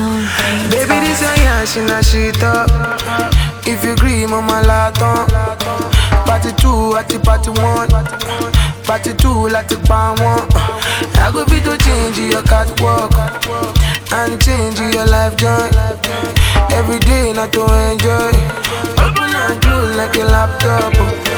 Baby, this a yash in a shit up. If you agree, mama laton. Party two, at the party one. Party two, like the pan one. I go be to change your catwalk and change your life joy. Every day, not to enjoy. Open and close like a laptop.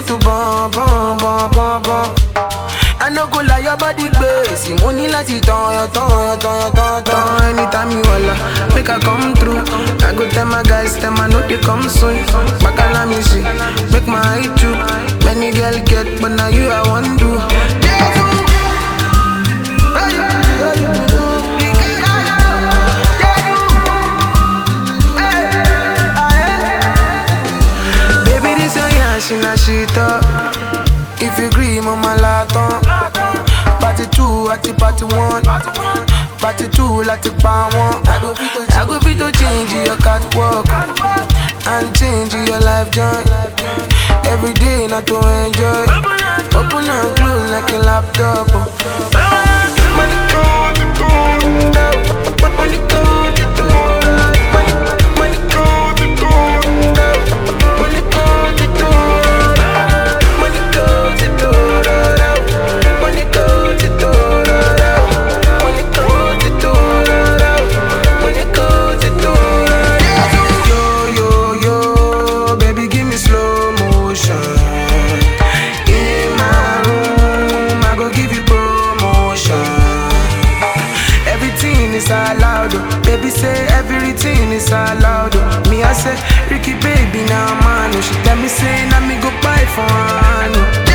In to bum bum bum. I no go lie, your body gbèsè. Mo ní láti tán yọ tán yọ tán yọ tán tán. Anytime you wala, make I come through. I go tell my guys, tell my no they come soon. Bacala me see, make my eye true. Many girl get, but now you I want to. In a shit up. If you agree, mama laton. Party two, at the party one. Party two, like the pan one. I go fit to, change your catwalk and change your life joy. Every day, not to enjoy. Open and close like a laptop. Money say, Ricky baby, now nah, man. She tell me say, now me go buy for her.